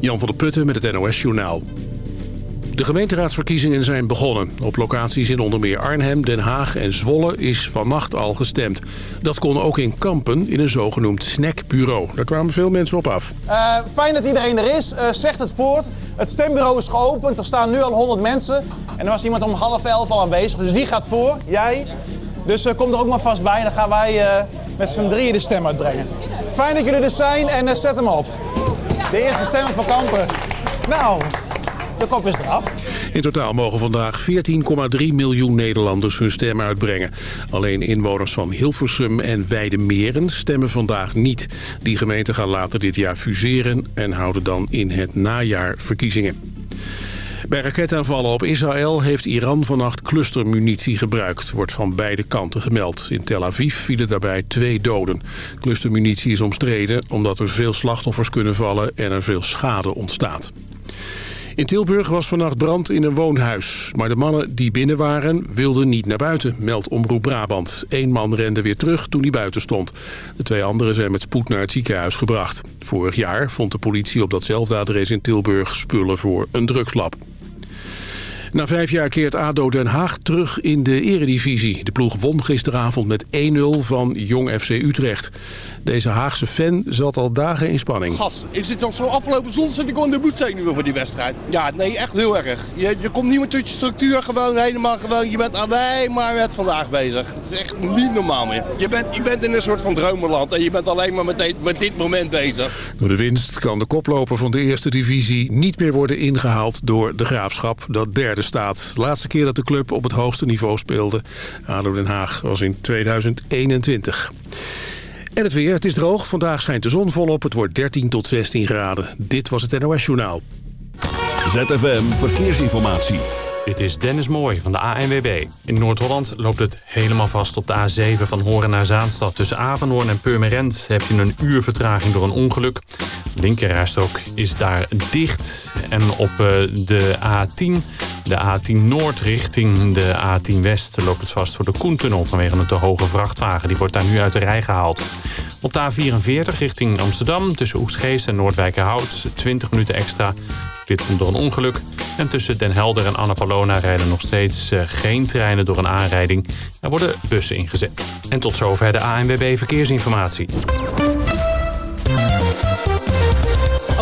Jan van der Putten met het NOS Journaal. De gemeenteraadsverkiezingen zijn begonnen. Op locaties in onder meer Arnhem, Den Haag en Zwolle is vannacht al gestemd. Dat kon ook in Kampen in een zogenoemd snackbureau. Daar kwamen veel mensen op af. Uh, fijn dat iedereen er is. Uh, zegt het voort. Het stembureau is geopend. Er staan nu al 100 mensen. En er was iemand om half elf al aanwezig. Dus die gaat voor. Jij. Dus uh, kom er ook maar vast bij. Dan gaan wij met z'n drieën de stem uitbrengen. Fijn dat jullie er zijn en zet hem op. De eerste stemmen van Kampen. Nou, de kop is eraf. In totaal mogen vandaag 14,3 miljoen Nederlanders hun stem uitbrengen. Alleen inwoners van Hilversum en Weidemeren stemmen vandaag niet. Die gemeenten gaan later dit jaar fuseren en houden dan in het najaar verkiezingen. Bij raketaanvallen op Israël heeft Iran vannacht clustermunitie gebruikt. Wordt van beide kanten gemeld. In Tel Aviv vielen daarbij twee doden. Clustermunitie is omstreden omdat er veel slachtoffers kunnen vallen en er veel schade ontstaat. In Tilburg was vannacht brand in een woonhuis. Maar de mannen die binnen waren wilden niet naar buiten, meldt Omroep Brabant. Eén man rende weer terug toen hij buiten stond. De twee anderen zijn met spoed naar het ziekenhuis gebracht. Vorig jaar vond de politie op datzelfde adres in Tilburg spullen voor een drugslab. Na vijf jaar keert ADO Den Haag terug in de eredivisie. De ploeg won gisteravond met 1-0 van Jong FC Utrecht. Deze Haagse fan zat al dagen in spanning. Gast, ik zit al zo afgelopen zondag zit ik al in de bloedzenuwen voor die wedstrijd. Ja, nee, echt heel erg. Je, je komt niet meer tot je structuur, gewoon helemaal gewoon. Je bent alleen maar met vandaag bezig. Het is echt niet normaal meer. Je bent, je bent in een soort van dromenland en je bent alleen maar met, met dit moment bezig. Door de winst kan de koploper van de eerste divisie niet meer worden ingehaald door de Graafschap, dat derde staat. De laatste keer dat de club op het hoogste niveau speelde, ADO Den Haag, was in 2021. En het weer, het is droog. Vandaag schijnt de zon volop. Het wordt 13 tot 16 graden. Dit was het NOS Journaal. ZFM Verkeersinformatie. Dit is Dennis Mooij van de ANWB. In Noord-Holland loopt het helemaal vast op de A7 van Horen naar Zaanstad. Tussen Avenhoorn en Purmerend heb je een uur vertraging door een ongeluk. Linkerrijstrook is daar dicht. En op eh, de A10, de A10 Noord richting de A10 West... loopt het vast voor de Koentunnel vanwege een te hoge vrachtwagen. Die wordt daar nu uit de rij gehaald. Op de A44 richting Amsterdam tussen Oegstgeest en Noordwijkerhout... 20 minuten extra dit komt door een ongeluk. En tussen Den Helder en Annapolona rijden nog steeds uh, geen treinen door een aanrijding. Er worden bussen ingezet. En tot zover de ANWB Verkeersinformatie.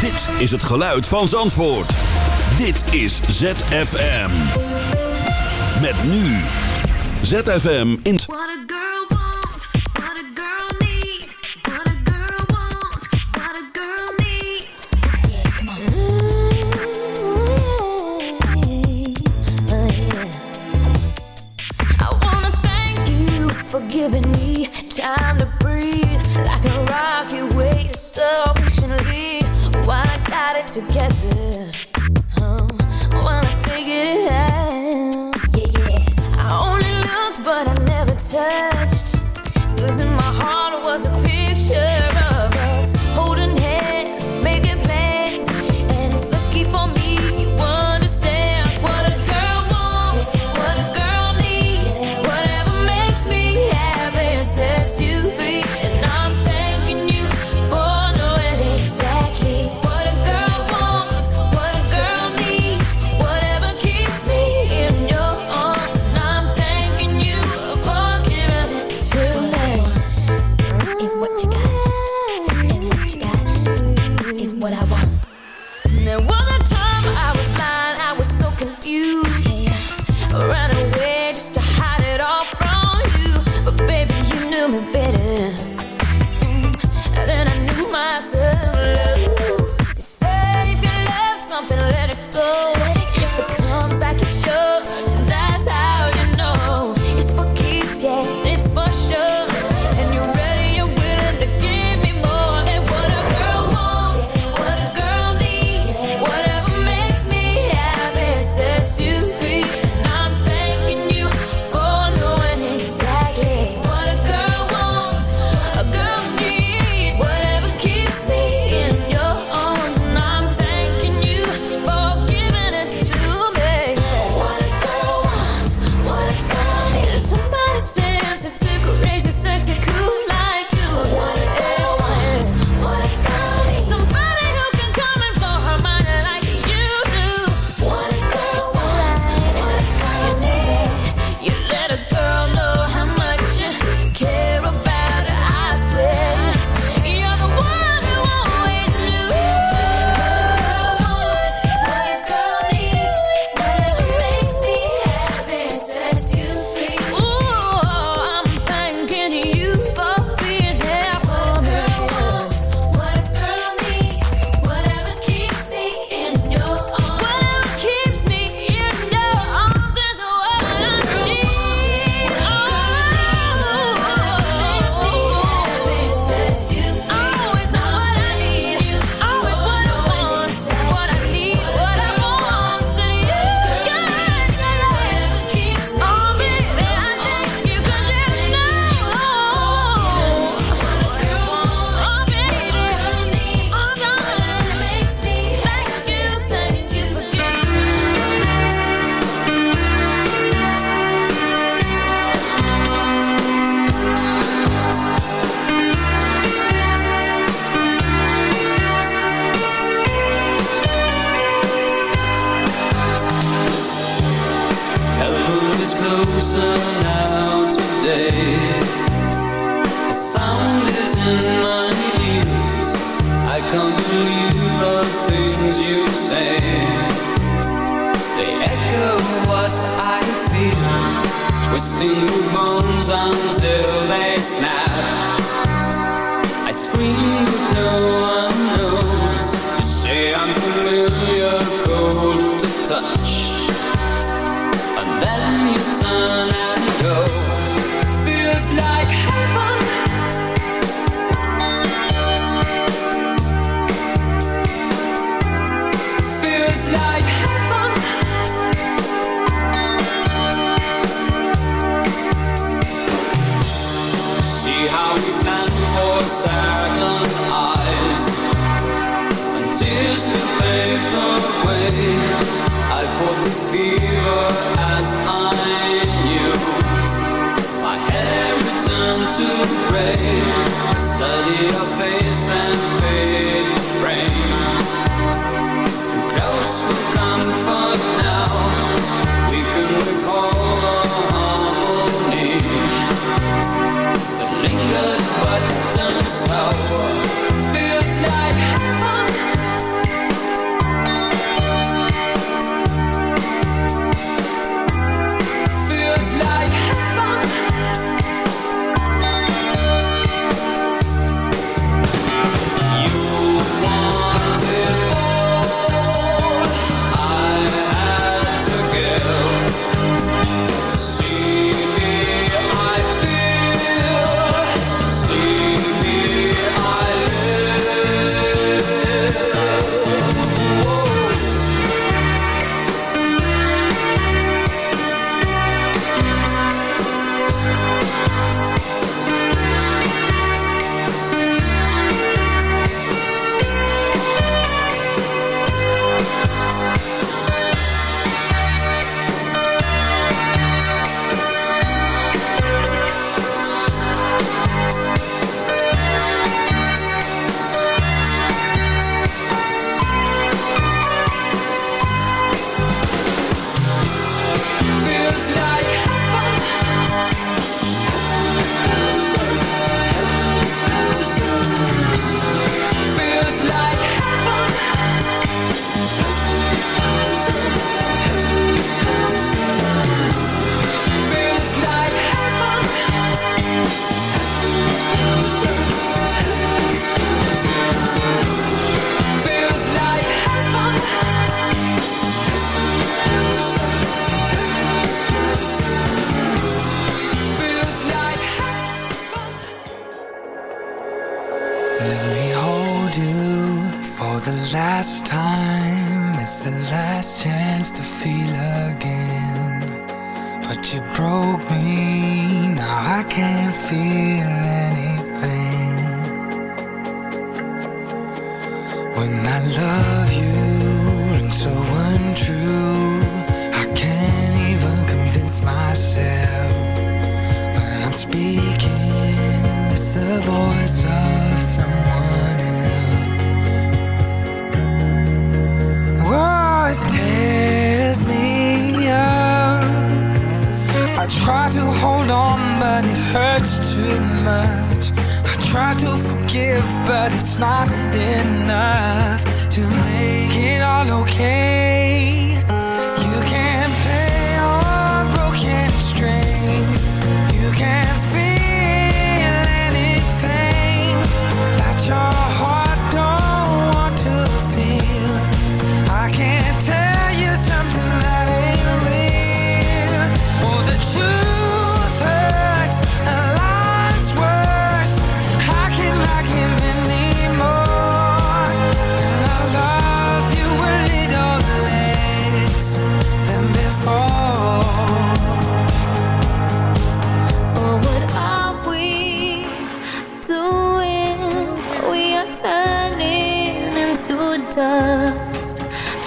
Dit is het geluid van Zandvoort. Dit is ZFM. Met nu. ZFM in... for giving me time to breathe like a wait so patiently together.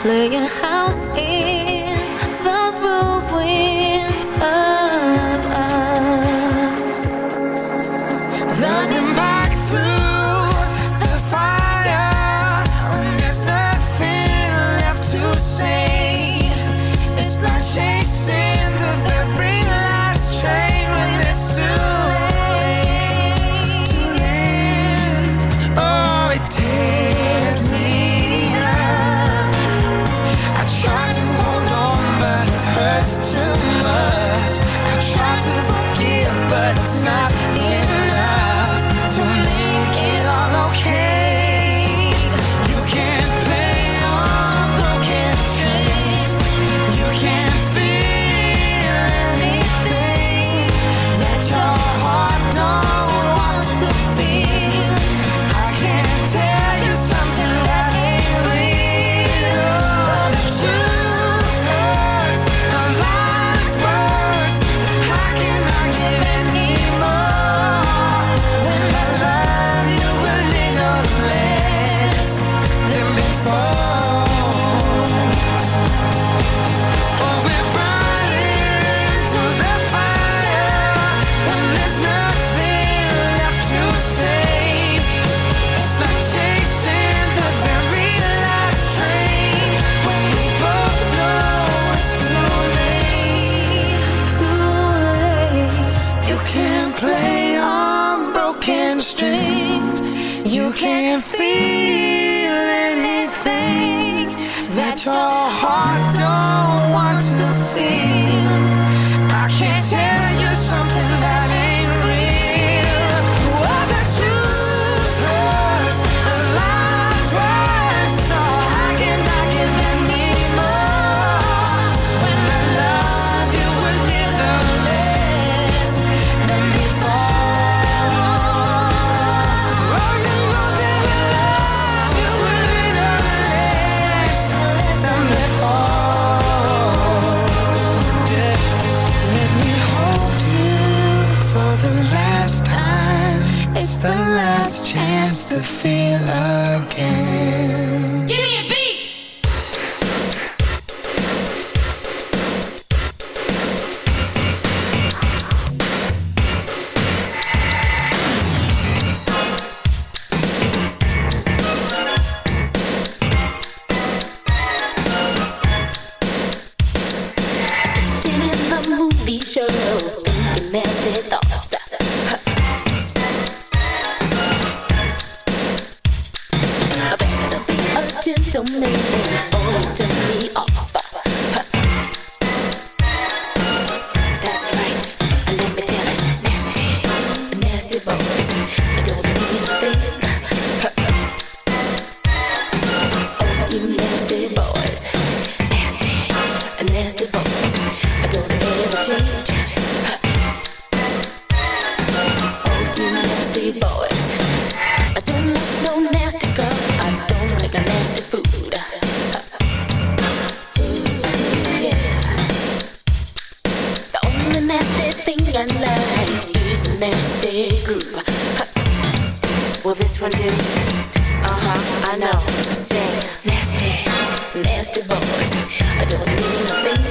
Playing house in broken strings. You can't feel anything that your heart don't want to feel. I can't tell you something that do. Uh huh, I know. Say nasty, nasty boys. I don't mean nothing.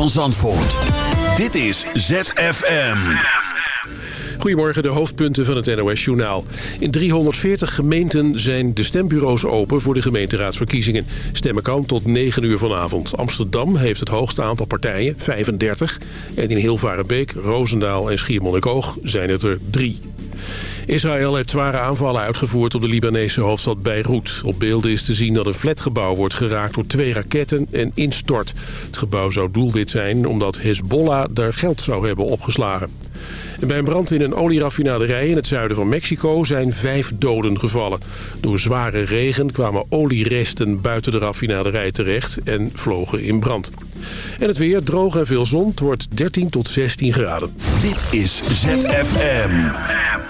van Zandvoort. Dit is ZFM. Goedemorgen, de hoofdpunten van het NOS-journaal. In 340 gemeenten zijn de stembureaus open voor de gemeenteraadsverkiezingen. Stemmen kan tot 9 uur vanavond. Amsterdam heeft het hoogste aantal partijen, 35. En in Hilvarenbeek, Roosendaal en Schiermonnikoog zijn het er drie. Israël heeft zware aanvallen uitgevoerd op de Libanese hoofdstad Beirut. Op beelden is te zien dat een flatgebouw wordt geraakt door twee raketten en instort. Het gebouw zou doelwit zijn omdat Hezbollah daar geld zou hebben opgeslagen. En bij een brand in een olieraffinaderij in het zuiden van Mexico zijn vijf doden gevallen. Door zware regen kwamen olieresten buiten de raffinaderij terecht en vlogen in brand. En het weer droog en veel zon. Wordt 13 tot 16 graden. Dit is ZFM.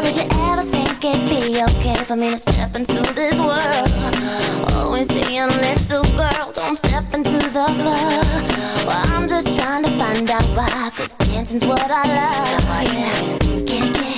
Did you ever think it'd be okay for me to step into this world? Always seeing little girl, don't step into the club. Well, I'm just trying to find out why, cause dancing's what I love. Yeah. Get it, get it.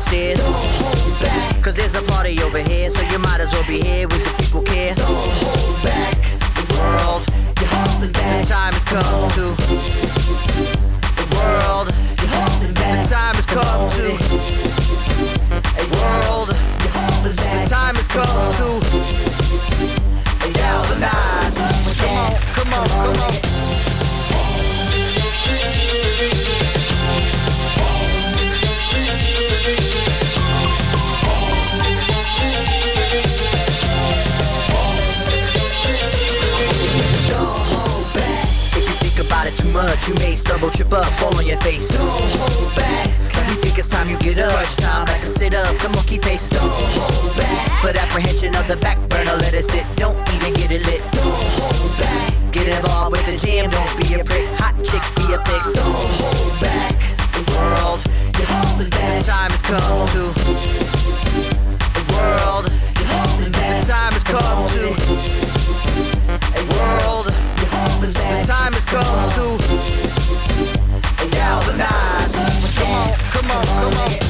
Stairs. Don't hold back. Cause there's a party over here, so you might as well be here with the people care. Don't hold back. The world, you're holding back. The time has come to. The world, you're holding back. The time has come to. A world, you're holding back. the time has come to galvanize. Come on, come on, come on. If much, you may stumble, trip up, fall on your face. Don't hold back. We think it's time you get up. Crunch time, back and sit up. Come on, keep pace. Don't hold back. Put apprehension of the back burner, let it sit. Don't even get it lit. Don't hold back. Get involved with the jam, don't be a prick. Hot chick, be a pig. Don't hold back. The world, you're holding back. The time has come to. The world, you're holding back. The time has come to. The time has come to. Galvanize. Come on, come on, come on.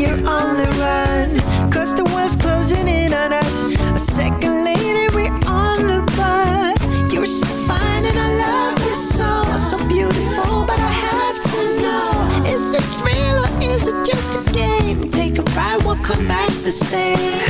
you're on the run. Cause the world's closing in on us. A second later we're on the bus. You're so fine and I love you so So beautiful. But I have to know Is this real or is it just a game? Take a ride, we'll come back the same.